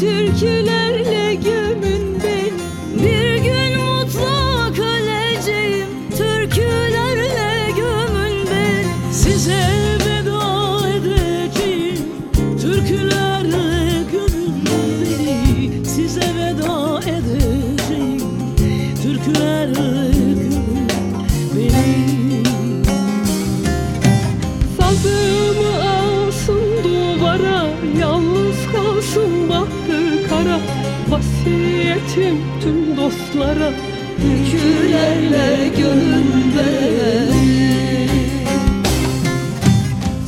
türkülerle gömün Bir gün mutlak öleceğim türkülerle gömün Size veda edeceğim türkülerle gömün Size veda edeceğim türkülerle gömün Vasiyetim tüm dostlara Türkülerle gönül vereyim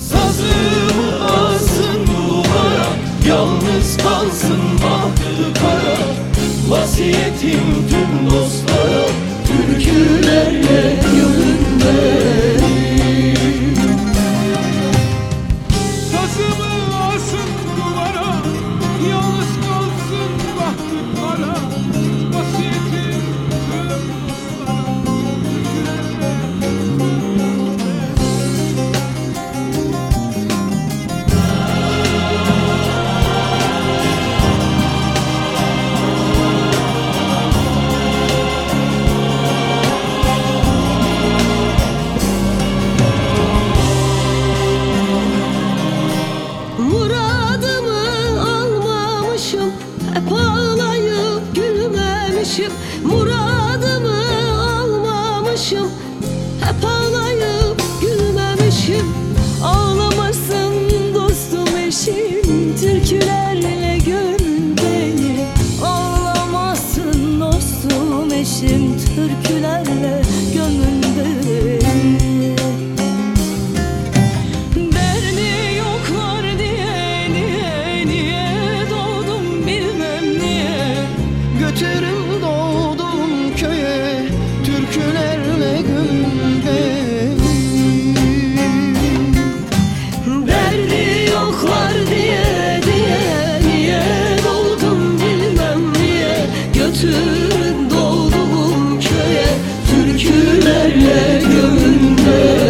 Sazımı asın duvara Yalnız kalsın bahtı kara. Vasiyetim tüm dostlara Türkülerle vereyim Sazımı Hep ağlayıp gülmemişim Muradımı almamışım. Hep ağlayıp gülmemişim. Ağlamasın dostum eşim Türkülerle gör beni. Ağlamasın dostum eşim Türkülerle gönül türkülerle göğünde